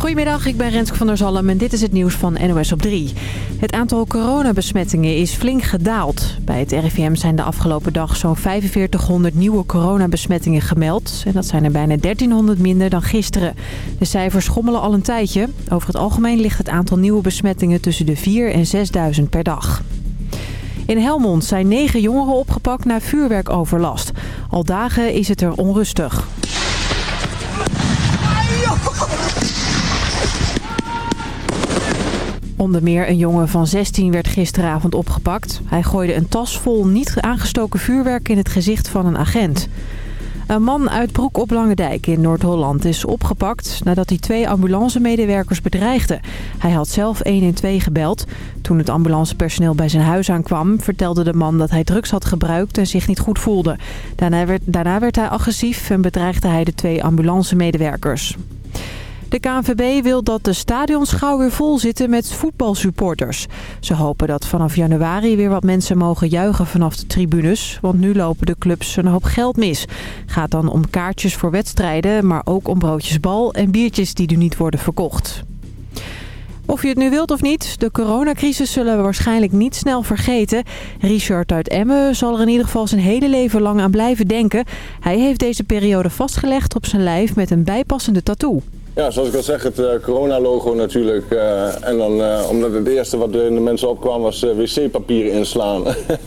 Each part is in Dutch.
Goedemiddag, ik ben Renske van der Zalm en dit is het nieuws van NOS op 3. Het aantal coronabesmettingen is flink gedaald. Bij het RIVM zijn de afgelopen dag zo'n 4500 nieuwe coronabesmettingen gemeld. En dat zijn er bijna 1300 minder dan gisteren. De cijfers schommelen al een tijdje. Over het algemeen ligt het aantal nieuwe besmettingen tussen de 4 en 6000 per dag. In Helmond zijn negen jongeren opgepakt na vuurwerkoverlast. Al dagen is het er onrustig. Onder meer een jongen van 16 werd gisteravond opgepakt. Hij gooide een tas vol niet aangestoken vuurwerk in het gezicht van een agent. Een man uit Broek op Langendijk in Noord-Holland is opgepakt nadat hij twee ambulancemedewerkers bedreigde. Hij had zelf 112 gebeld. Toen het ambulancepersoneel bij zijn huis aankwam vertelde de man dat hij drugs had gebruikt en zich niet goed voelde. Daarna werd, daarna werd hij agressief en bedreigde hij de twee ambulancemedewerkers. De KNVB wil dat de stadions gauw weer vol zitten met voetbalsupporters. Ze hopen dat vanaf januari weer wat mensen mogen juichen vanaf de tribunes. Want nu lopen de clubs een hoop geld mis. Gaat dan om kaartjes voor wedstrijden, maar ook om broodjes bal en biertjes die nu niet worden verkocht. Of je het nu wilt of niet, de coronacrisis zullen we waarschijnlijk niet snel vergeten. Richard uit Emmen zal er in ieder geval zijn hele leven lang aan blijven denken. Hij heeft deze periode vastgelegd op zijn lijf met een bijpassende tattoo. Ja, zoals ik al zeg, het uh, corona-logo natuurlijk. Uh, en dan, uh, omdat het eerste wat de mensen opkwam was wc-papier inslaan.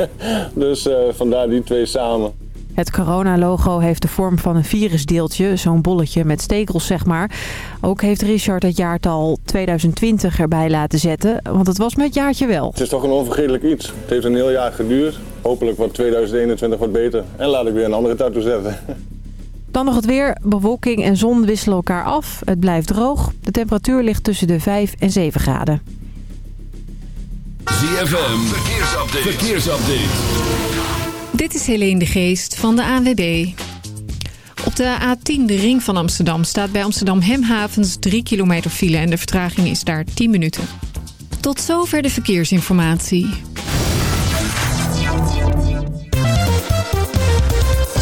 dus vandaar die twee samen. Het corona-logo heeft de vorm van een virusdeeltje, zo'n bolletje met stekels zeg maar. Ook heeft Richard het jaartal 2020 erbij laten zetten, want het was met jaartje wel. Het is toch een onvergetelijk iets. Het heeft een heel jaar geduurd. Hopelijk wordt 2021 wat beter. En laat ik weer een andere tattoo zetten. Dan nog het weer. Bewolking en zon wisselen elkaar af. Het blijft droog. De temperatuur ligt tussen de 5 en 7 graden. ZFM, verkeersupdate. verkeersupdate. Dit is Helene de Geest van de ANWB. Op de A10, de ring van Amsterdam, staat bij Amsterdam Hemhavens 3 kilometer file... en de vertraging is daar 10 minuten. Tot zover de verkeersinformatie.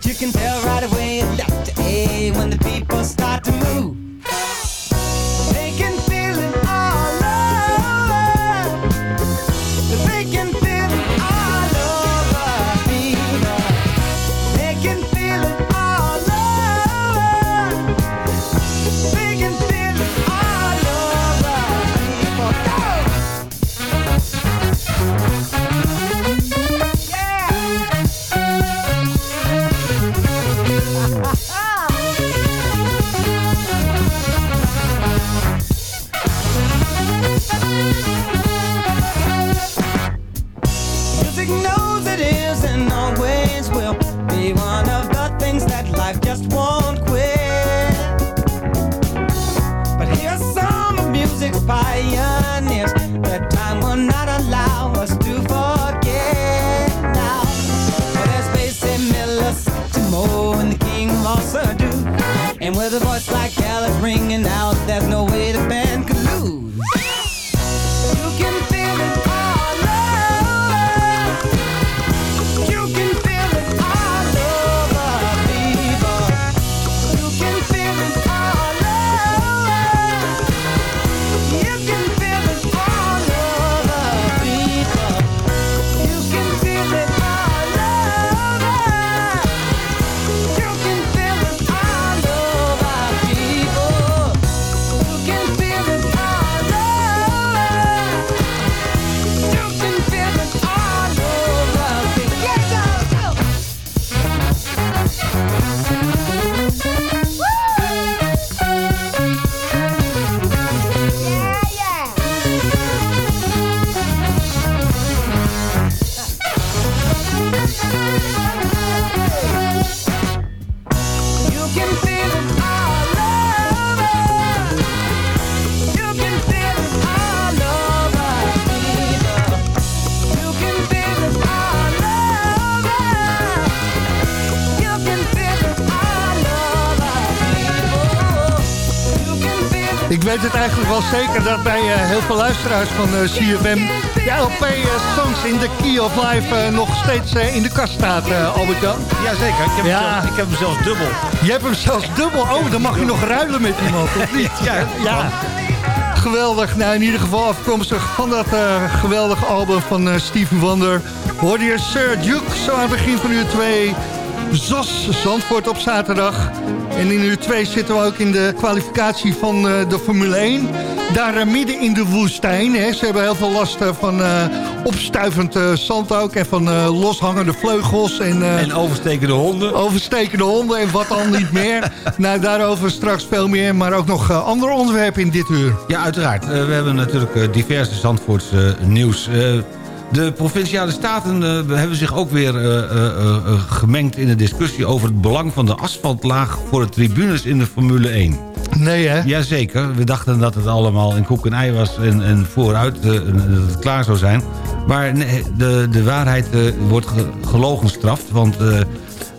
But you can tell right away left to A when the people start weet het eigenlijk wel zeker dat bij uh, heel veel luisteraars van uh, CFM... de LP uh, Songs in the Key of Life nog steeds in de kast staat, Albert-Jan. Jazeker, ik, heb ja. Zelfs, ik heb hem zelfs dubbel. Je hebt hem zelfs dubbel? Oh, dan mag je nog ruilen met iemand, of niet? ja, ja. Geweldig. Nou, in ieder geval afkomstig van dat geweldige album van Steven Wonder... hoorde je Sir Duke zo aan het begin van uur 2... ZOS Zandvoort op zaterdag. En in uur 2 zitten we ook in de kwalificatie van uh, de Formule 1. Daar uh, midden in de woestijn. Hè. Ze hebben heel veel last uh, van opstuivend zand ook. En van loshangende vleugels. En, en overstekende honden. Overstekende honden en wat dan niet meer. Nou, daarover straks veel meer. Maar ook nog andere onderwerpen in dit uur. Ja, uiteraard. we hebben natuurlijk diverse Zandvoortse nieuws... De Provinciale Staten uh, hebben zich ook weer uh, uh, gemengd in de discussie... over het belang van de asfaltlaag voor de tribunes in de Formule 1. Nee, hè? Jazeker. We dachten dat het allemaal in koek en ei was en, en vooruit dat het klaar zou zijn. Maar nee, de, de waarheid wordt gelogen straft, want de,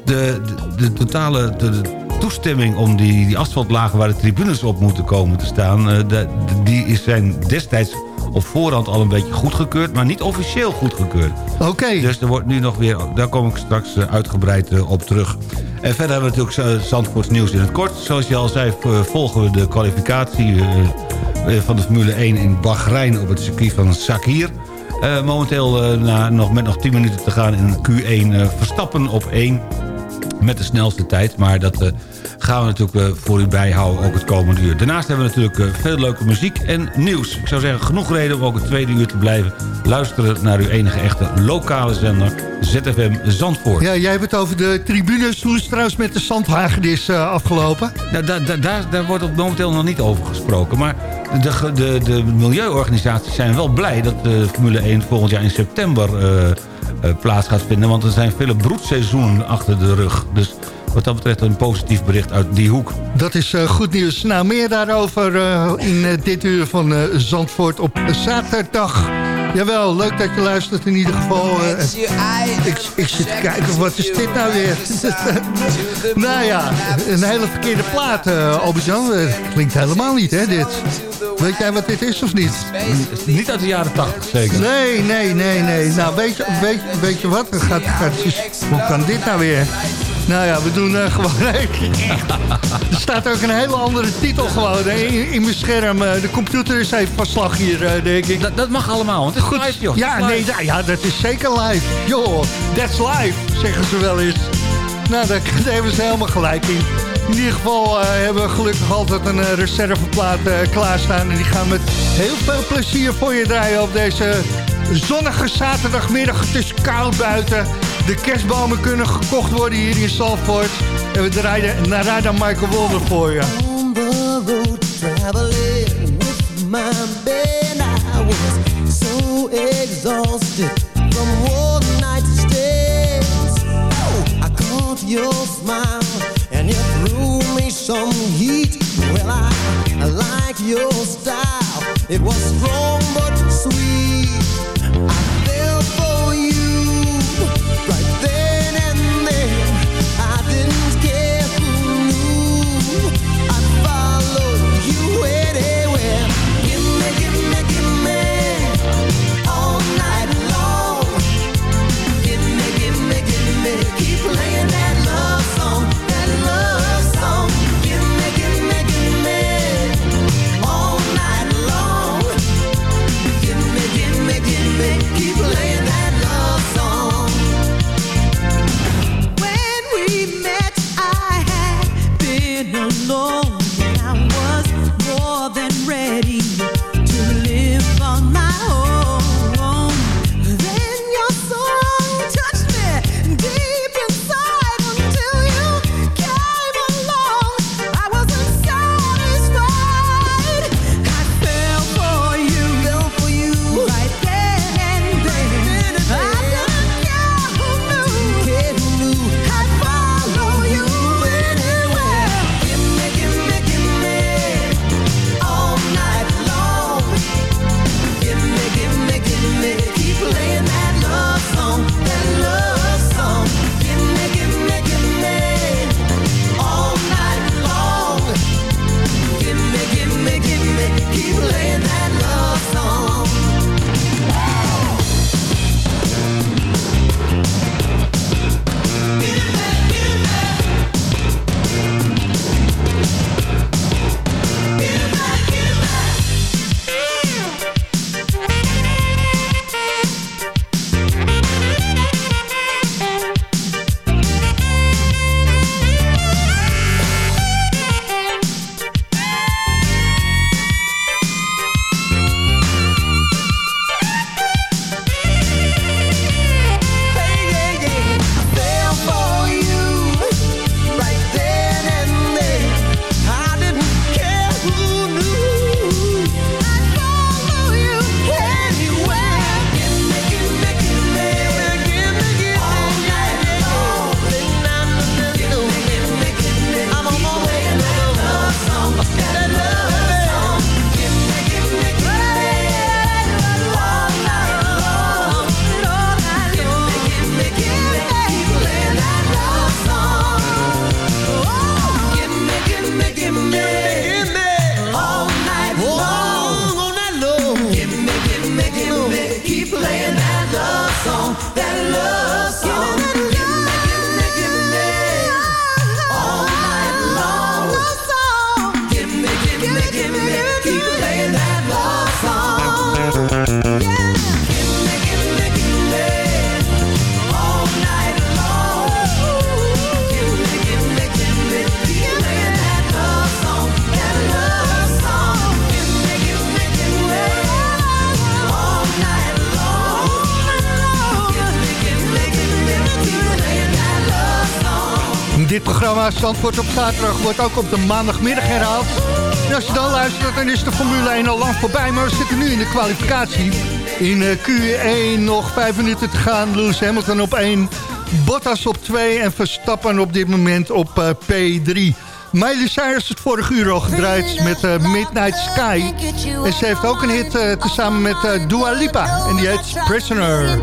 de, de, totale... De, toestemming om die, die asfaltlagen waar de tribunes op moeten komen te staan... Die zijn destijds op voorhand al een beetje goedgekeurd... maar niet officieel goedgekeurd. Oké. Dus er wordt nu nog weer... Daar kom ik straks eh, uitgebreid eh, op terug. En verder hebben we natuurlijk eh, Zandvoorts nieuws in het kort. Zoals je al zei, volgen we de kwalificatie van de Formule 1 in Bahrein... op het circuit van Sakir. momenteel na, nog, met nog 10 minuten te gaan in Q1 Verstappen op 1 met de snelste tijd. Maar dat gaan we natuurlijk eh, voor u bijhouden, ook het komende uur. Daarnaast hebben we natuurlijk eh, veel leuke muziek en nieuws. Ik zou zeggen, genoeg reden om ook het tweede uur te blijven luisteren... naar uw enige echte lokale zender, ZFM Zandvoort. Ja, jij hebt het over de tribunes. Hoe is het trouwens met de zandhagedis uh, afgelopen? Nou, daar, daar, daar wordt op momenteel nog niet over gesproken. Maar de, de, de milieuorganisaties zijn wel blij... dat de Formule 1 volgend jaar in september plaats gaat vinden. Want er zijn vele broedseizoenen achter de rug. Dus wat dat betreft een positief bericht uit die hoek. Dat is uh, goed nieuws. Nou, meer daarover uh, in uh, dit uur van Zandvoort op zaterdag. Jawel, leuk dat je luistert in ieder geval. ik, ik zit te kijken, wat is dit nou weer? nou ja, een hele verkeerde plaat, uh, Albert-Jan. Klinkt helemaal niet, hè, dit. Weet jij wat dit is of niet? Niet uit de jaren 80, zeker? Nee, nee, nee, nee. Nou, weet je, weet, weet je wat? Gaat, gaat, hoe kan dit nou weer? Nou ja, we doen uh, gewoon... er staat ook een hele andere titel gewoon in, in mijn scherm. Uh, de computer is even van slag hier, uh, denk ik. Dat, dat, mag allemaal, want het is Goed. live, joh. Ja, nee, ja, dat is zeker live. Joh, that's live, zeggen ze wel eens. Nou, daar, hebben ze helemaal gelijk in. In ieder geval hebben we gelukkig altijd een reserveplaat klaarstaan. En die gaan met heel veel plezier voor je draaien op deze zonnige zaterdagmiddag. Het is koud buiten. De kerstbomen kunnen gekocht worden hier in Salford. En we draaien naar dan Michael Wolder voor je. On the road traveling with my band I was so exhausted from one night's stays I caught your smile and you threw me some heat Well I, like your style It was strong Zandvoort op zaterdag wordt ook op de maandagmiddag herhaald. En als je dan luistert, dan is de Formule 1 al lang voorbij. Maar we zitten nu in de kwalificatie. In eh, Q1 nog vijf minuten te gaan. Lewis Hamilton op 1, Bottas op 2 en Verstappen op dit moment op uh, P3. Miley Cyrus het vorige uur al gedraaid met uh, Midnight Sky. En ze heeft ook een hit uh, tezamen met uh, Dua Lipa. En die heet Prisoner.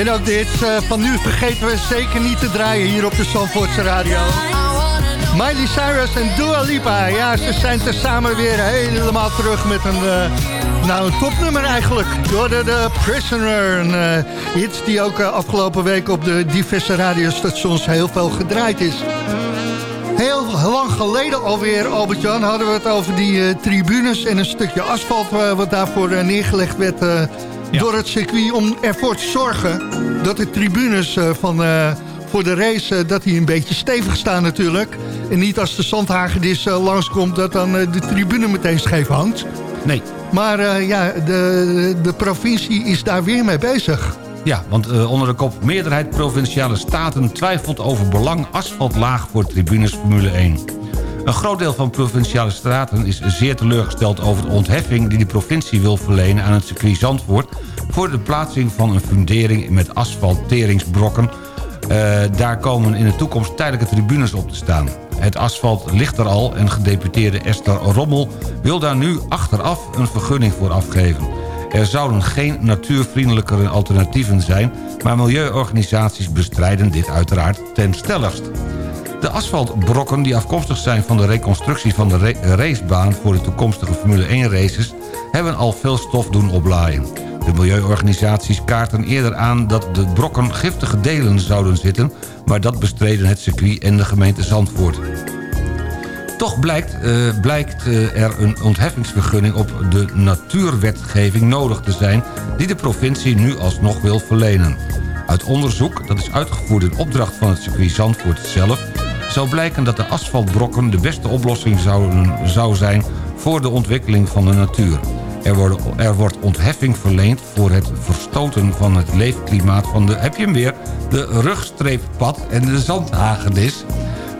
En ook dit eh, van nu vergeten we zeker niet te draaien hier op de Zandvoortse Radio. Miley Cyrus en Dua Lipa. Ja, ze zijn tezamen weer helemaal terug met een, eh, nou, een topnummer eigenlijk. Door de, Prisoner. Een eh, hit die ook eh, afgelopen week op de diverse radiostations heel veel gedraaid is. Heel lang geleden alweer, Albert-Jan, hadden we het over die eh, tribunes... en een stukje asfalt eh, wat daarvoor eh, neergelegd werd door het circuit... om ervoor te zorgen dat de tribunes eh, van, eh, voor de race... eh, dat die een beetje stevig staan natuurlijk. En niet als de zandhagedis eh, langskomt... dat dan de tribune meteen scheef hangt. Nee. Maar ja, de, de provincie is daar weer mee bezig. Ja, want onder de kop meerderheid provinciale staten twijfelt over belang asfaltlaag voor tribunes Formule 1. Een groot deel van provinciale staten is zeer teleurgesteld over de ontheffing die de provincie wil verlenen aan het circuit Zandvoort voor de plaatsing van een fundering met asfalteringsbrokken. Eh, daar komen in de toekomst tijdelijke tribunes op te staan. Het asfalt ligt er al en gedeputeerde Esther Rommel wil daar nu achteraf een vergunning voor afgeven. Er zouden geen natuurvriendelijkere alternatieven zijn... maar milieuorganisaties bestrijden dit uiteraard ten stelligst. De asfaltbrokken die afkomstig zijn van de reconstructie van de ra- racebaan... voor de toekomstige Formule 1 races... hebben al veel stof doen oplaaien. De milieuorganisaties kaarten eerder aan dat de brokken giftige delen zouden zitten... maar dat bestreden het circuit en de gemeente Zandvoort. Toch blijkt, eh, blijkt eh, er een ontheffingsvergunning op de natuurwetgeving nodig te zijn... die de provincie nu alsnog wil verlenen. Uit onderzoek, dat is uitgevoerd in opdracht van het circuit Zandvoort zelf... zou blijken dat de asfaltbrokken de beste oplossing zouden, zou zijn... voor de ontwikkeling van de natuur. Er, worden, er wordt ontheffing verleend voor het verstoten van het leefklimaat van de... heb je hem weer, de rugstreeppad en de zandhagedis...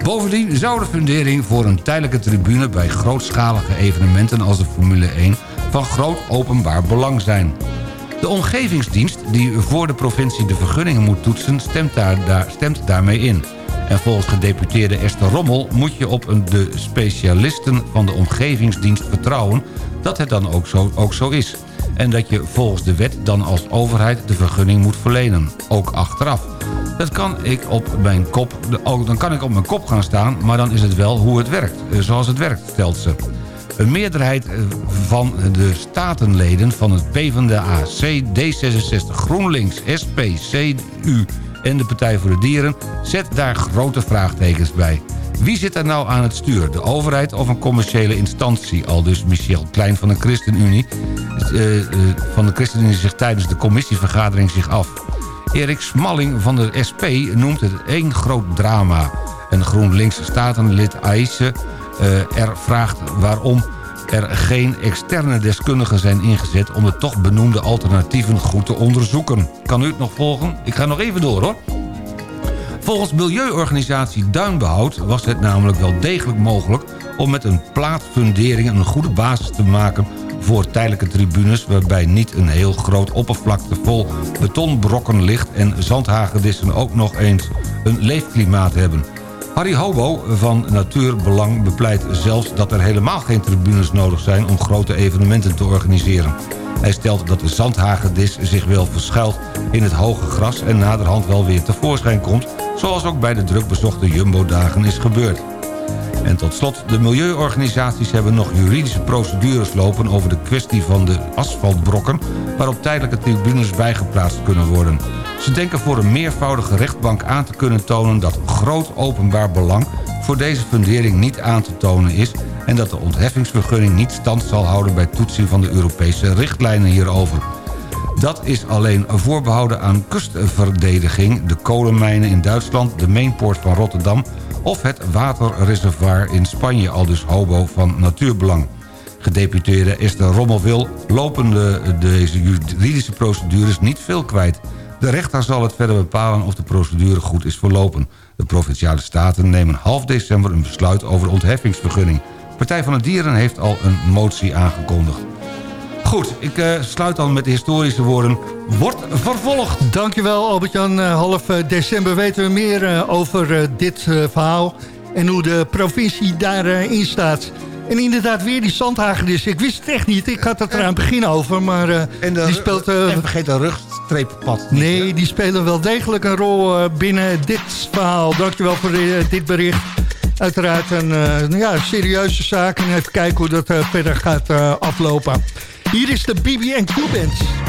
Bovendien zou de fundering voor een tijdelijke tribune... bij grootschalige evenementen als de Formule 1 van groot openbaar belang zijn. De omgevingsdienst, die voor de provincie de vergunningen moet toetsen... stemt, daar, daar, stemt daarmee in. En volgens gedeputeerde Esther Rommel moet je op de specialisten van de omgevingsdienst vertrouwen... dat het dan ook zo, ook zo is. En dat je volgens de wet dan als overheid de vergunning moet verlenen. Ook achteraf. Dat kan ik op mijn kop, dan kan ik op mijn kop gaan staan... maar dan is het wel hoe het werkt, eh, zoals het werkt, stelt ze. Een meerderheid eh, van de statenleden van het PvdA, C, D66, GroenLinks, SP, CU en de Partij voor de Dieren... zet daar grote vraagtekens bij. Wie zit er nou aan het stuur? De overheid of een commerciële instantie? Al dus Michel Klein van de ChristenUnie... eh, van de ChristenUnie zich tijdens de commissievergadering zich af. Erik Smalling van de SP noemt het één groot drama. Een GroenLinks statenlid Aïsse eh, er vraagt waarom er geen externe deskundigen zijn ingezet... om de toch benoemde alternatieven goed te onderzoeken. Kan u het nog volgen? Ik ga nog even door hoor. Volgens milieuorganisatie Duinbehoud was het namelijk wel degelijk mogelijk... om met een plaatfundering een goede basis te maken voor tijdelijke tribunes... waarbij niet een heel groot oppervlakte vol betonbrokken ligt... en zandhagedissen ook nog eens een leefklimaat hebben. Harry Hobo van Natuurbelang bepleit zelfs dat er helemaal geen tribunes nodig zijn... om grote evenementen te organiseren. Hij stelt dat de zandhagedis zich wel verschuilt in het hoge gras... en naderhand wel weer tevoorschijn komt... zoals ook bij de drukbezochte Jumbo-dagen is gebeurd. En tot slot, de milieuorganisaties hebben nog juridische procedures lopen... over de kwestie van de asfaltbrokken... waarop tijdelijke tribunes bijgeplaatst kunnen worden. Ze denken voor een meervoudige rechtbank aan te kunnen tonen... dat groot openbaar belang voor deze fundering niet aan te tonen is... en dat de ontheffingsvergunning niet stand zal houden... bij toetsing van de Europese richtlijnen hierover. Dat is alleen voorbehouden aan kustverdediging... de kolenmijnen in Duitsland, de mainpoort van Rotterdam... of het waterreservoir in Spanje, al dus hobo van natuurbelang. Gedeputeerde Esther Rommel wil lopende deze juridische procedures niet veel kwijt. De rechter zal het verder bepalen of de procedure goed is verlopen. De Provinciale Staten nemen half december een besluit over de ontheffingsvergunning. Partij van de Dieren heeft al een motie aangekondigd. Goed, ik eh, sluit dan met de historische woorden. Wordt vervolgd. Dankjewel Albert-Jan. Eh, half eh, december weten we meer over dit verhaal... en hoe de provincie daarin in staat. En inderdaad weer die zandhagedis. Ik wist het echt niet. Ik had het er aan het begin over. Maar eh, En, de, die speelt... en vergeet de rugstreeppad nee, die spelen wel degelijk een rol eh, binnen dit verhaal. Dankjewel voor eh, dit bericht. Uiteraard een eh, nou ja, serieuze zaak. En even kijken hoe dat verder gaat aflopen. Hier is de BB&Q Band.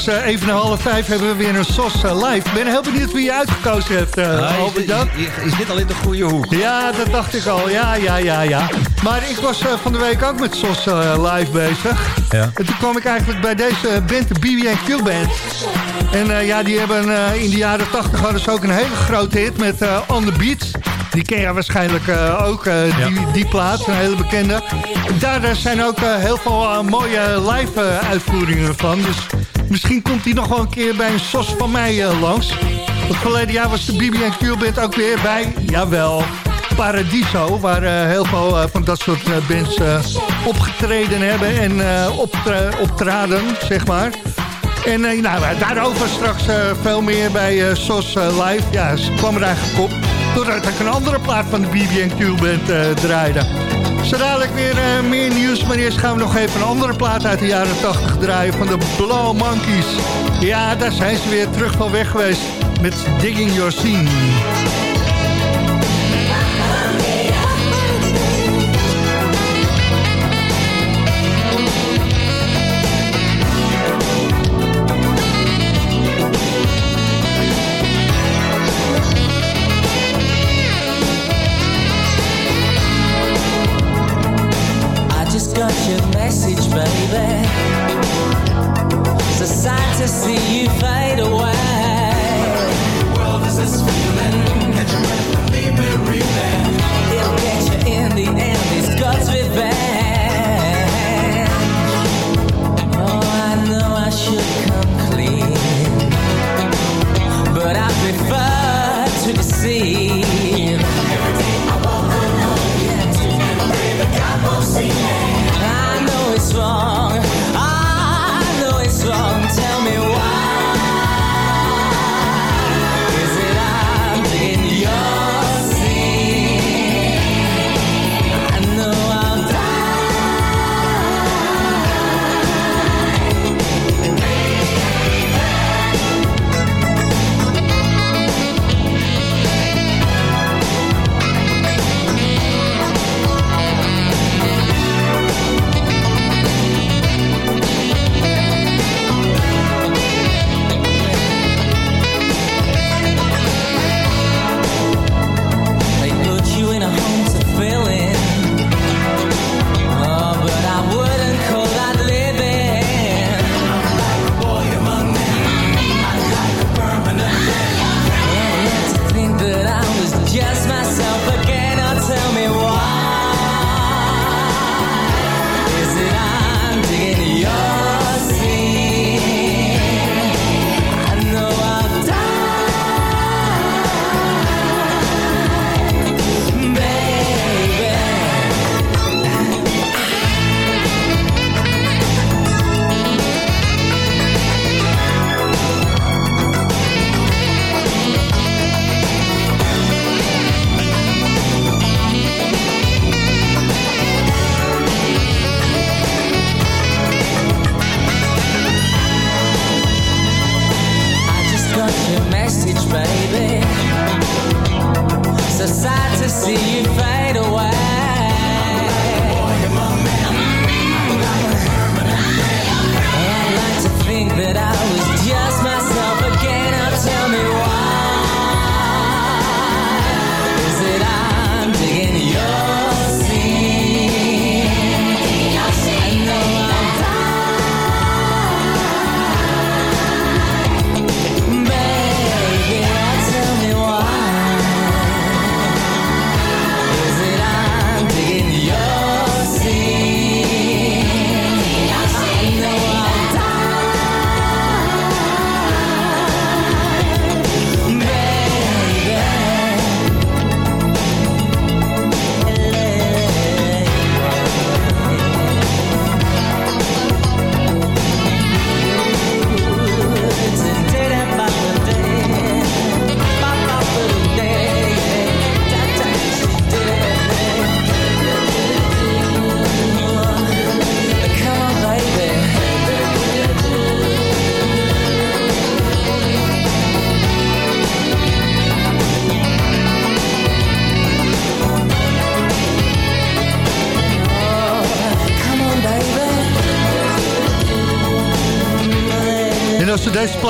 Straks eh, even na half vijf hebben we weer een SOS eh, live. Ik ben heel benieuwd wie je uitgekozen hebt, Ah, Albert is, is, is dit al in de goede hoek? Ja, dat dacht ik al. Ja, ja, ja, ja. Maar ik was van de week ook met SOS live bezig. Ja. En toen kwam ik eigenlijk bij deze band, de BB&Q Band. En ja, die hebben in de jaren 80 hadden ze ook een hele grote hit met On The Beat. Die ken je waarschijnlijk ook, die, die plaat, een hele bekende. Daar zijn ook heel veel mooie live uitvoeringen van. Dus misschien komt die nog wel een keer bij een SOS van mij eh, langs. Het verleden jaar was de BB&Q Band ook weer bij, jawel, Paradiso. Waar eh, heel veel eh, van dat soort bands opgetreden hebben en optra- optraden, zeg maar. En nou, daarover straks veel meer bij SOS Live. Ja, ze kwam er eigenlijk op doordat ik een andere plaat van de BB&Q Band draaide. Zo dadelijk weer eh, meer nieuws, maar eerst gaan we nog even een andere plaat uit de jaren 80 draaien van de Blow Monkeys. Ja, daar zijn ze weer terug van weg geweest met Digging Your Scene.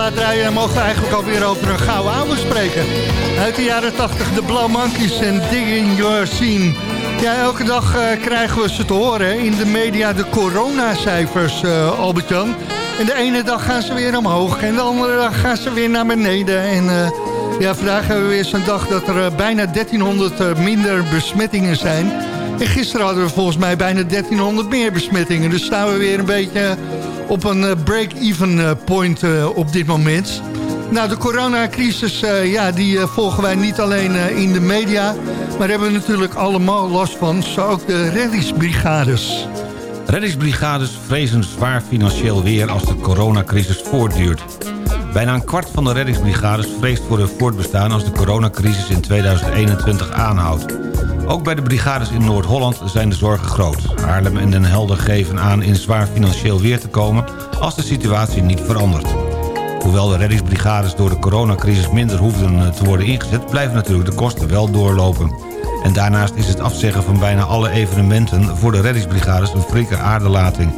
Plaat mogen we eigenlijk alweer over een gouden oude spreken. Uit de jaren 80, de Blauw Monkeys en Digging Your Scene. Ja, elke dag eh, krijgen we ze te horen in de media, de coronacijfers, eh Albert-Jan. En de ene dag gaan ze weer omhoog en de andere dag gaan ze weer naar beneden. En eh, ja, vandaag hebben we weer zo'n dag dat er bijna 1300 eh, minder besmettingen zijn. En gisteren hadden we volgens mij bijna 1300 meer besmettingen. Dus staan we weer een beetje op een eh, break-even eh, point eh, op dit moment. Nou, de coronacrisis, ja, die volgen wij niet alleen in de media... maar hebben we natuurlijk allemaal last van, zo ook de reddingsbrigades. Reddingsbrigades vrezen zwaar financieel weer als de coronacrisis voortduurt. Bijna een kwart van de reddingsbrigades vreest voor hun voortbestaan... als de coronacrisis in 2021 aanhoudt. Ook bij de brigades in Noord-Holland zijn de zorgen groot. Haarlem en Den Helder geven aan in zwaar financieel weer te komen... als de situatie niet verandert. Hoewel de reddingsbrigades door de coronacrisis minder hoefden eh, te worden ingezet... blijven natuurlijk de kosten wel doorlopen. En daarnaast is het afzeggen van bijna alle evenementen... voor de reddingsbrigades een flinke aardelating.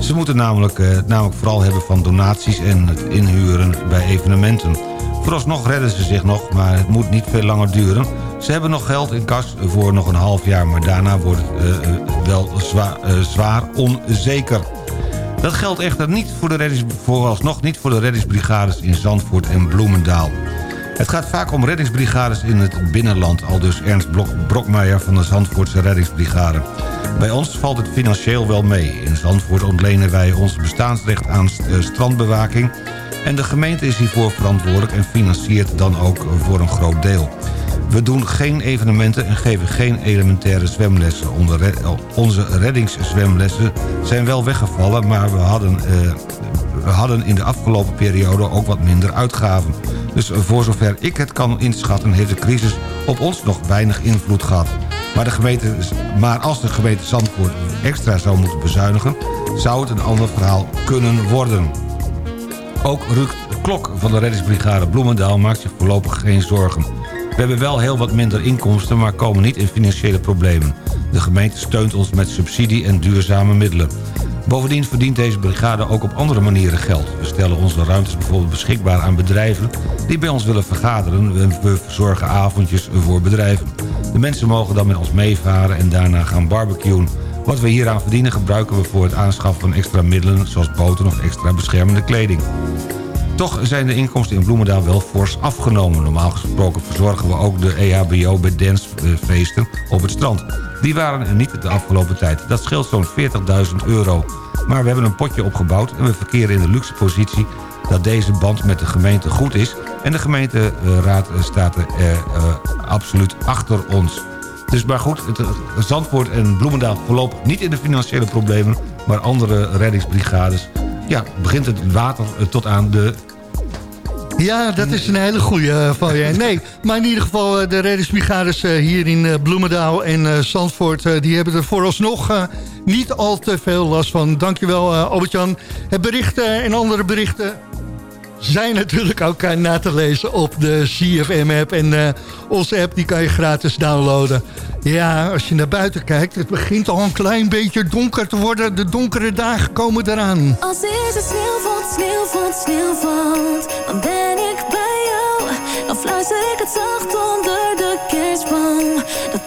Ze moeten namelijk, eh, namelijk vooral hebben van donaties en het inhuren bij evenementen. Vooralsnog redden ze zich nog, maar het moet niet veel langer duren. Ze hebben nog geld in kas voor nog een half jaar... maar daarna wordt het eh, eh, wel zwaar, eh, zwaar onzeker. Dat geldt echter niet voor de reddings, vooralsnog niet voor de reddingsbrigades in Zandvoort en Bloemendaal. Het gaat vaak om reddingsbrigades in het binnenland... al dus Ernst Blok Brokmeijer van de Zandvoortse reddingsbrigade. Bij ons valt het financieel wel mee. In Zandvoort ontlenen wij ons bestaansrecht aan strandbewaking... en de gemeente is hiervoor verantwoordelijk... en financiert dan ook voor een groot deel. We doen geen evenementen en geven geen elementaire zwemlessen. Re- onze reddingszwemlessen zijn wel weggevallen... maar we hadden, eh, we hadden in de afgelopen periode ook wat minder uitgaven. Dus voor zover ik het kan inschatten... heeft de crisis op ons nog weinig invloed gehad. Maar, de gemeente, maar als de gemeente Zandvoort extra zou moeten bezuinigen... zou het een ander verhaal kunnen worden. Ook Ruud Klok van de reddingsbrigade Bloemendaal maakt zich voorlopig geen zorgen. We hebben wel heel wat minder inkomsten, maar komen niet in financiële problemen. De gemeente steunt ons met subsidie en duurzame middelen. Bovendien verdient deze brigade ook op andere manieren geld. We stellen onze ruimtes bijvoorbeeld beschikbaar aan bedrijven... die bij ons willen vergaderen en we verzorgen avondjes voor bedrijven. De mensen mogen dan met ons meevaren en daarna gaan barbecuen. Wat we hieraan verdienen gebruiken we voor het aanschaffen van extra middelen... zoals boten of extra beschermende kleding. Toch zijn de inkomsten in Bloemendaal wel fors afgenomen. Normaal gesproken verzorgen we ook de EHBO bij dancefeesten op het strand. Die waren er niet de afgelopen tijd. Dat scheelt zo'n 40.000 euro. Maar we hebben een potje opgebouwd en we verkeren in de luxe positie... dat deze band met de gemeente goed is... en de gemeenteraad staat er eh, eh, absoluut achter ons. Dus maar goed, het, eh, Zandvoort en Bloemendaal voorlopig niet in de financiële problemen... maar andere reddingsbrigades... ja, begint het water eh, tot aan de Ja, dat is een hele goede van je. Nee, maar in ieder geval eh, de reddingsbrigades eh, hier in eh, Bloemendaal en eh, Zandvoort... eh, die hebben er vooralsnog eh, niet al te veel last van. Dankjewel Albert-Jan. Het bericht eh, en andere berichten zijn natuurlijk ook eh, na te lezen op de CFM-app. En eh, onze app die kan je gratis downloaden. Ja, als je naar buiten kijkt, het begint al een klein beetje donker te worden. De donkere dagen komen eraan. Als deze sneeuw valt, sneeuw valt, sneeuw valt Dan ben ik bij jou Dan fluister ik het zacht onder de kerstboom Dat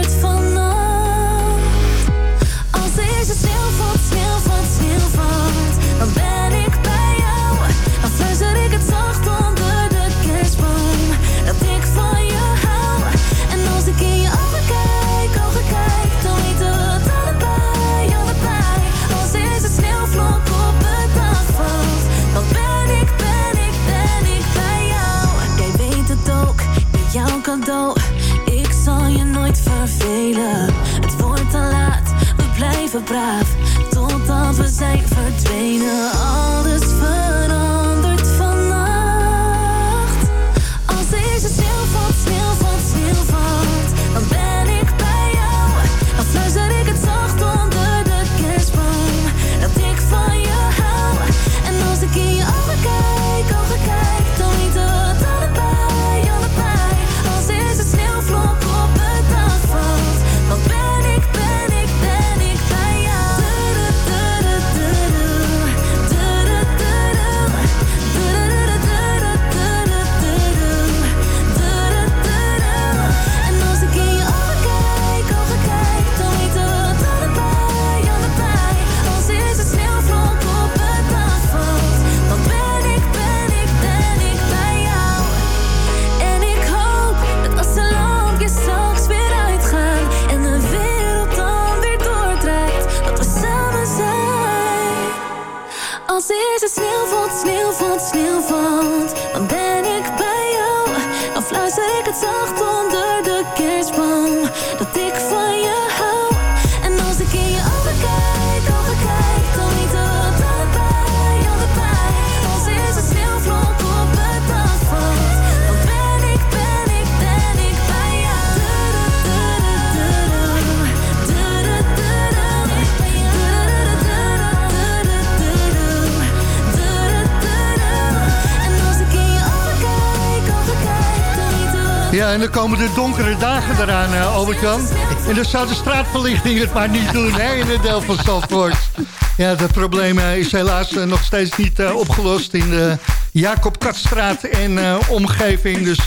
Ja, en dan komen de donkere dagen eraan, Albert-Jan. En dan zou de straatverlichting het maar niet doen, hè, in het deel van Zandvoort. Ja, dat probleem is helaas eh, nog steeds niet eh, opgelost in de Jacob Katstraat en omgeving. Dus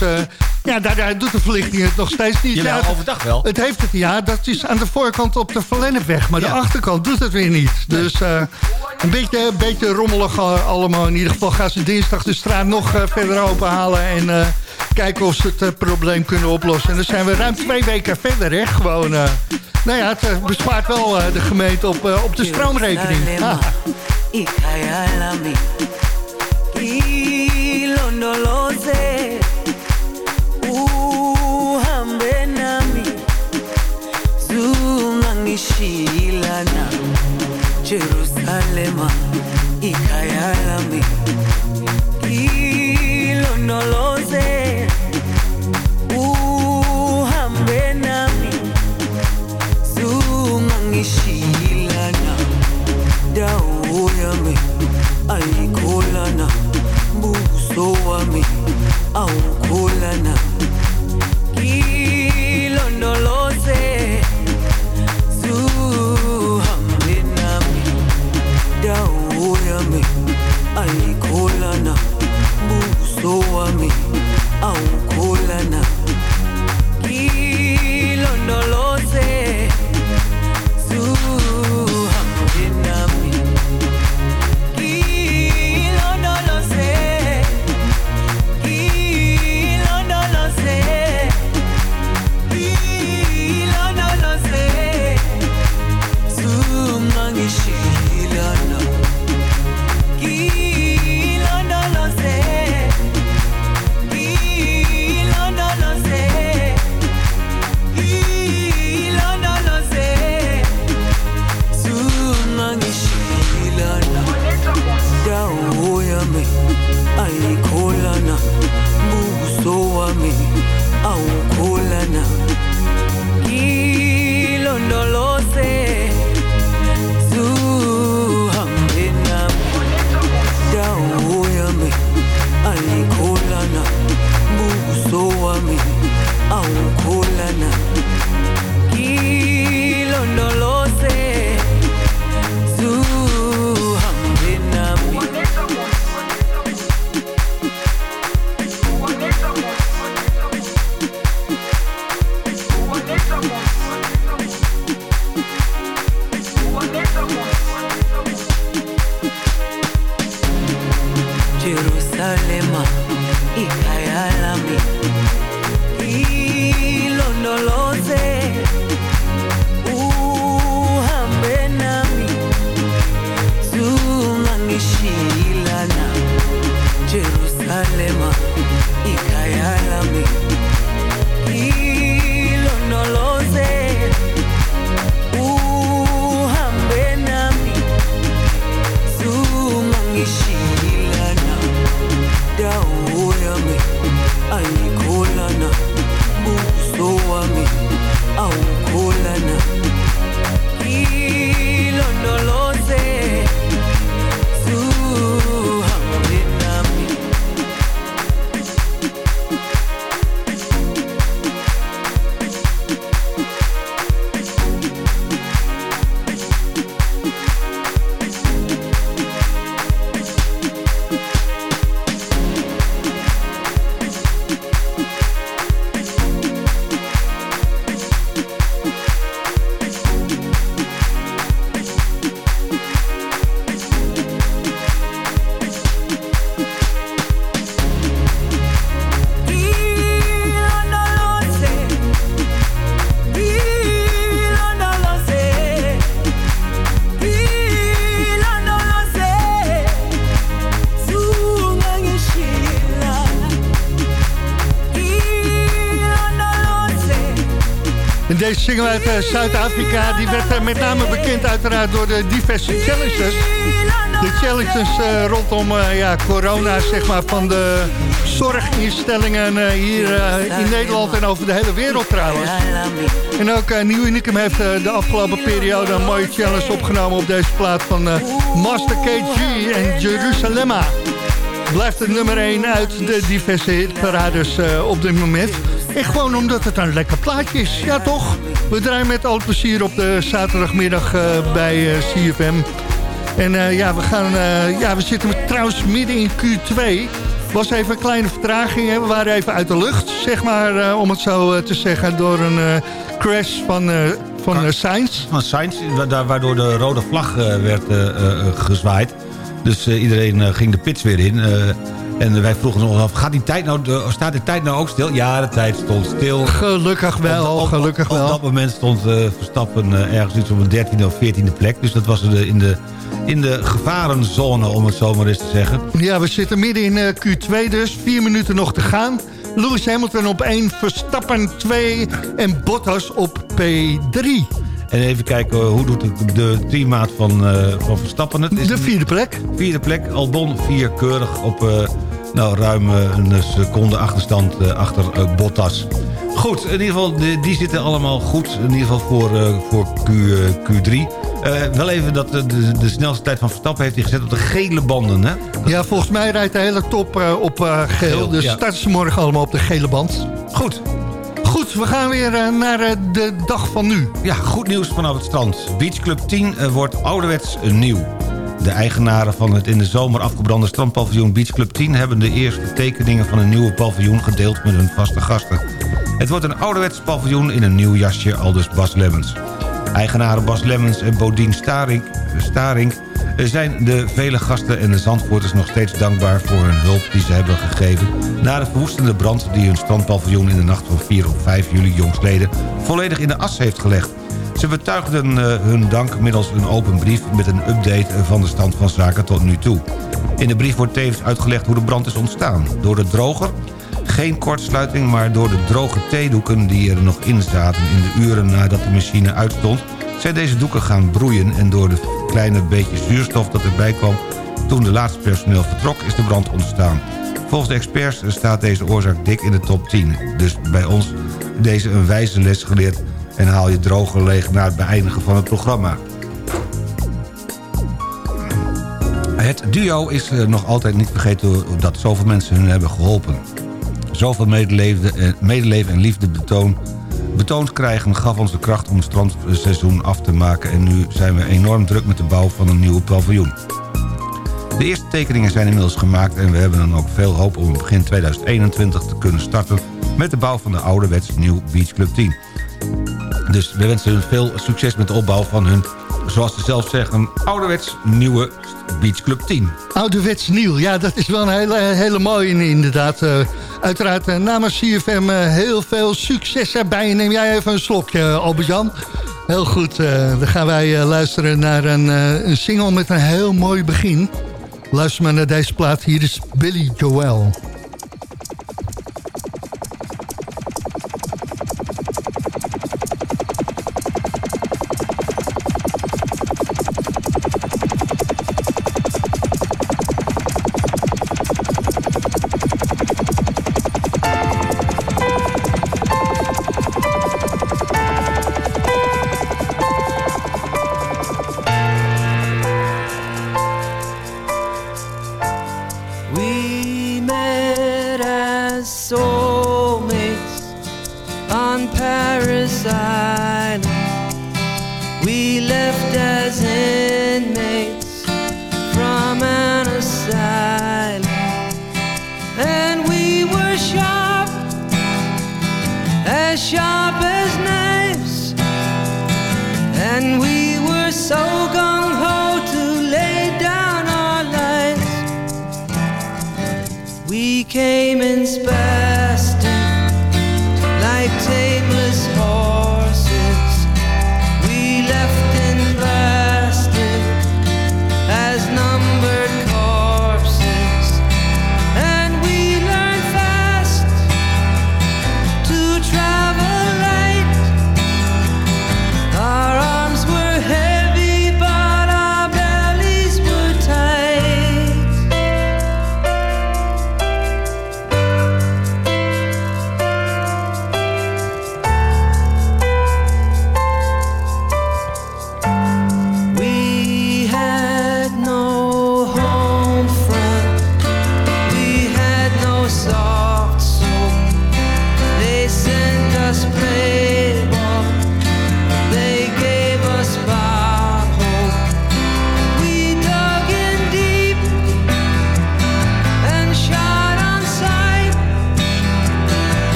ja, daar, daar doet de verlichting het nog steeds niet. Jawel, Ja, overdag wel. Het heeft het, ja, dat is aan de voorkant op de Verlennepweg. Maar Ja. de achterkant doet het weer niet. Dus een beetje, een beetje rommelig allemaal. In ieder geval gaan ze dinsdag de straat nog verder openhalen. En kijken of ze het eh, probleem kunnen oplossen. En dan zijn we ruim twee weken verder, hè. Gewoon, eh, nou ja, het eh, bespaart wel de gemeente op, op de stroomrekening. Ikayalami Oh. Single uit eh, Zuid-Afrika, die werd eh, met name bekend uiteraard door de diverse challenges. De challenges eh, rondom ja, corona, zeg maar, van de zorginstellingen hier in Nederland en over de hele wereld trouwens. En ook Nieuw Unicum heeft de afgelopen periode een mooie challenge opgenomen op deze plaat van Master KG en Jeruzalemma. Blijft het nummer 1 uit de diverse hitparades op dit moment. En gewoon omdat het een lekker plaatje is. Ja toch? We draaien met al het plezier op de zaterdagmiddag eh, bij eh, CFM. En eh, ja, we gaan, ja, we zitten trouwens midden in Q2. was even een kleine vertraging. Hè. We waren even uit de lucht, zeg maar, om het zo te zeggen, door een crash van, van Sainz. Van Sainz, wa- daar- waardoor de rode vlag werd gezwaaid. Dus iedereen ging de pits weer in. En wij vroegen nog af, gaat die tijd nou, staat de tijd nou ook stil? Ja, de tijd stond stil. Gelukkig wel, Op- op- gelukkig Op wel. dat moment stond eh, Verstappen eh, ergens iets op een 13e of 14e plek. Dus dat was de, in, de, in de gevarenzone, om het zo maar eens te zeggen. Ja, we zitten midden in eh, Q2 dus. Vier minuten nog te gaan. Lewis Hamilton op 1, Verstappen 2 en Bottas op P3. En even kijken, eh, hoe doet de, de teammaat van, eh, van Verstappen het? Is De het- vierde plek. Vierde plek, Albon vier keurig op eh, nou, ruim een seconde achterstand achter Bottas. Goed, in ieder geval, die, die zitten allemaal goed. In ieder geval voor, voor Q, eh, Q3. Eh, wel even dat de, de, snelste tijd van Verstappen heeft hij gezet op de gele banden. Hè? Ja, volgens mij rijdt de hele top op geel. Geel, Dus ja. starten ze morgen allemaal op de gele band. Goed. Goed, we gaan weer eh, naar eh, de dag van nu. Ja, goed nieuws vanaf het strand. Beach Club 10 eh, wordt ouderwets nieuw. De eigenaren van het in de zomer afgebrande strandpaviljoen Beach Club 10... hebben de eerste tekeningen van een nieuwe paviljoen gedeeld met hun vaste gasten. Het wordt een ouderwets paviljoen in een nieuw jasje, aldus Bas Lemmens. Eigenaren Bas Lemmens en Bodien Staring, eh, zijn de vele gasten en de Zandvoorters nog steeds dankbaar voor hun hulp die ze hebben gegeven... na de verwoestende brand die hun strandpaviljoen in de nacht van 4 op 5 juli jongstleden volledig in de as heeft gelegd. Ze betuigden eh, hun dank middels een open brief met een update van de stand van zaken tot nu toe. In de brief wordt tevens uitgelegd hoe de brand is ontstaan. Door de droger, geen kortsluiting, maar door de droge theedoeken die er nog in zaten in de uren nadat de machine uitstond, zijn deze doeken gaan broeien en door de kleine beetje zuurstof dat erbij kwam toen de laatste personeel vertrok is de brand ontstaan. Volgens de experts staat deze oorzaak dik in de top 10. Dus bij ons deze een wijze les geleerd en haal je droger leeg na het beëindigen van het programma. Het duo is eh, nog altijd niet vergeten dat zoveel mensen hun hebben geholpen. Zoveel medeleven, eh, medeleven en liefde betoon, betoond krijgen gaf ons de kracht om het strandseizoen af te maken... en nu zijn we enorm druk met de bouw van een nieuwe paviljoen. De eerste tekeningen zijn inmiddels gemaakt... en we hebben dan ook veel hoop om begin 2021 te kunnen starten... met de bouw van de ouderwets nieuw Beach Club 10. Dus we wensen hun veel succes met de opbouw van hun, zoals ze zelf zeggen... ouderwets nieuwe Beach Club 10. Ouderwets nieuw, ja, dat is wel een hele, hele mooie inderdaad. Eh, uiteraard eh, namens CFM eh, heel veel succes erbij. Neem jij even een slokje, Albert-Jan? Heel goed, dan gaan wij luisteren naar een, een single met een heel mooi begin. Luister maar naar deze plaat, hier is Billy Joel.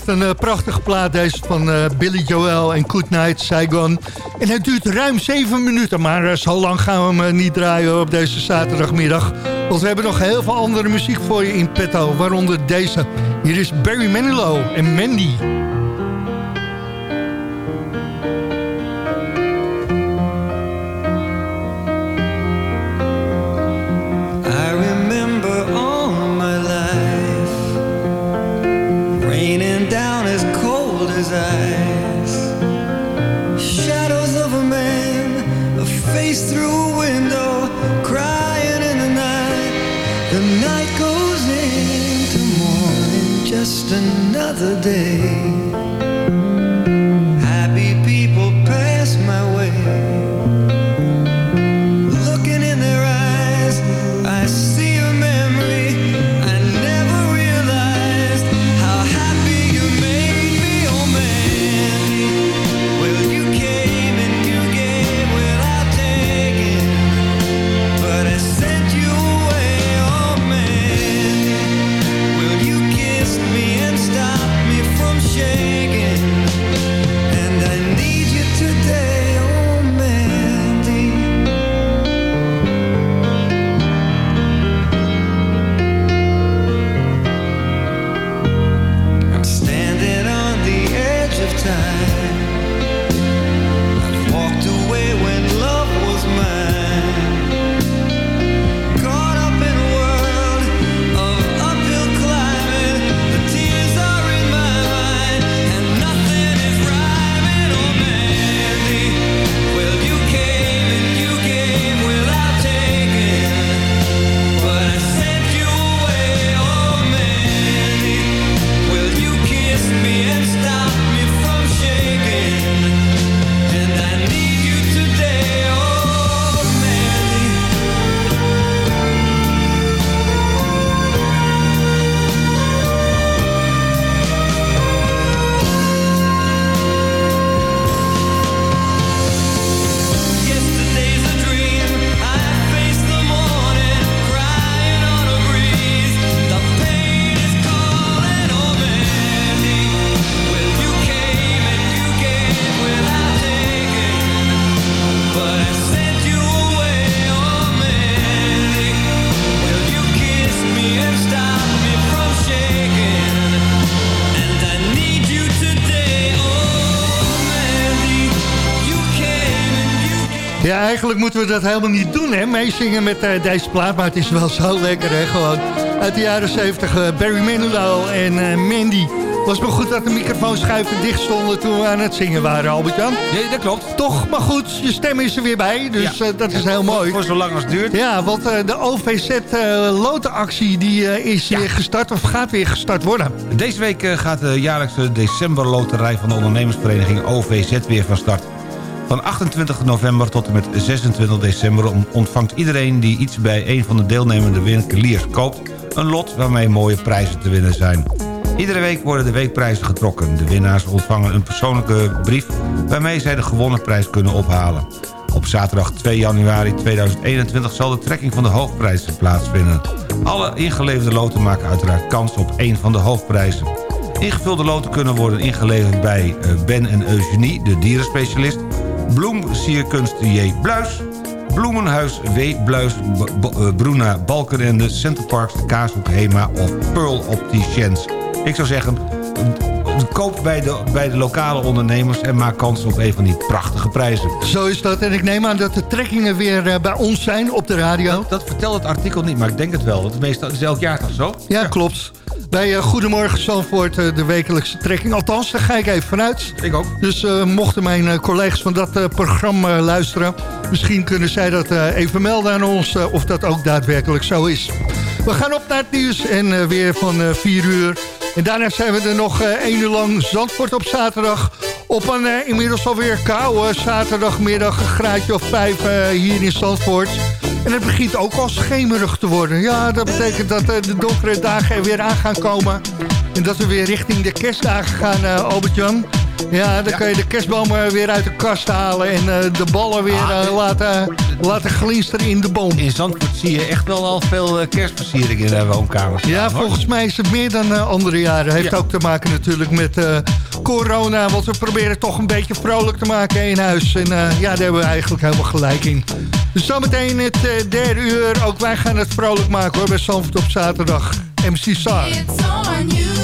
Blijft een eh, prachtige plaat deze van eh, Billy Joel en Good Night Saigon. En het duurt ruim 7 minuten, maar eh, zo lang gaan we hem niet draaien op deze zaterdagmiddag. Want we hebben nog heel veel andere muziek voor je in petto, waaronder deze. Hier is Barry Manilow en Mandy. Eigenlijk moeten we dat helemaal niet doen, hè? Meezingen met eh, deze plaat, maar het is wel zo lekker, hè? Gewoon uit de jaren 70, eh, Barry Manilow en eh, Mandy. Was maar goed dat de microfoonschuiven dicht stonden toen we aan het zingen waren, Albert-Jan. Ja, dat klopt. Toch, maar goed, je stem is er weer bij, dus Ja. dat is heel mooi. Voor zolang als het duurt. Ja, want de OVZ lotenactie die is weer gestart of gaat weer gestart worden. Deze week gaat de jaarlijkse decemberloterij van de ondernemersvereniging OVZ weer van start. Van 28 november tot en met 26 december on- ontvangt iedereen die iets bij een van de deelnemende winkeliers koopt... een lot waarmee mooie prijzen te winnen zijn. Iedere week worden de weekprijzen getrokken. De winnaars ontvangen een persoonlijke brief waarmee zij de gewonnen prijs kunnen ophalen. Op zaterdag 2 januari 2021 zal de trekking van de hoofdprijzen plaatsvinden. Alle ingeleverde loten maken uiteraard kans op één van de hoofdprijzen. Ingevulde loten kunnen worden ingeleverd bij eh, Ben en Eugenie, de dierenspecialist... Bloem Sierkunst J. Bluis... Bloemenhuis W. Bluis, eh, Bruna Balkenende... Centerparks, Kaashoek Hema of Pearl Opticians. Ik zou zeggen, koop bij de, bij de lokale ondernemers... en maak kans op een van die prachtige prijzen. Zo is dat. En ik neem aan dat de trekkingen weer eh, bij ons zijn op de radio. Dat vertelt het artikel niet, maar ik denk het wel. Is meestal is elk jaar toch zo? Ja, klopt. Bij eh, Goedemorgen Zandvoort, eh, de wekelijkse trekking. Althans, daar ga ik even vanuit. Ik ook. Dus eh, mochten mijn collega's van dat programma luisteren... misschien kunnen zij dat even melden aan ons of dat ook daadwerkelijk zo is. We gaan op naar het nieuws en weer van eh 4 uur. En daarna zijn we er nog 1 uur lang Zandvoort op zaterdag... op een eh, inmiddels alweer koude zaterdagmiddag, een graadje of 5 eh, hier in Zandvoort... En het begint ook al schemerig te worden. Ja, dat betekent dat eh, de donkere dagen er weer aan gaan komen. En dat we weer richting de kerstdagen gaan, eh, Albert-Jan. Ja, dan kan je de kerstboom eh, weer uit de kast halen en eh, de ballen weer Ah, eh, laten, laten glinsteren in de boom. In Zandvoort zie je echt wel al veel kerstversiering in de woonkamers. Ja, hoor. volgens mij is het meer dan eh, andere jaren. Heeft Ja. ook te maken natuurlijk met eh, corona. Want we proberen toch een beetje vrolijk te maken in huis. En eh, ja, daar hebben we eigenlijk helemaal gelijk in. Dus zometeen het derde uur. Ook wij gaan het vrolijk maken hoor, bij Zandvoort op zaterdag. MC Sar. It's on you.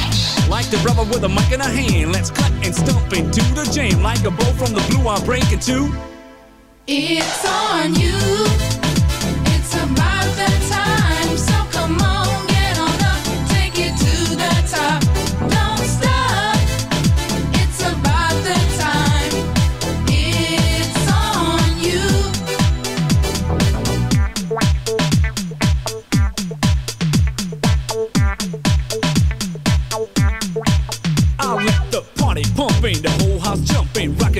Like the brother with a mic in a hand, let's cut and stomp into the jam. Like a bow from the blue, I'm breaking too. It's on you.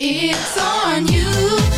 It's on you.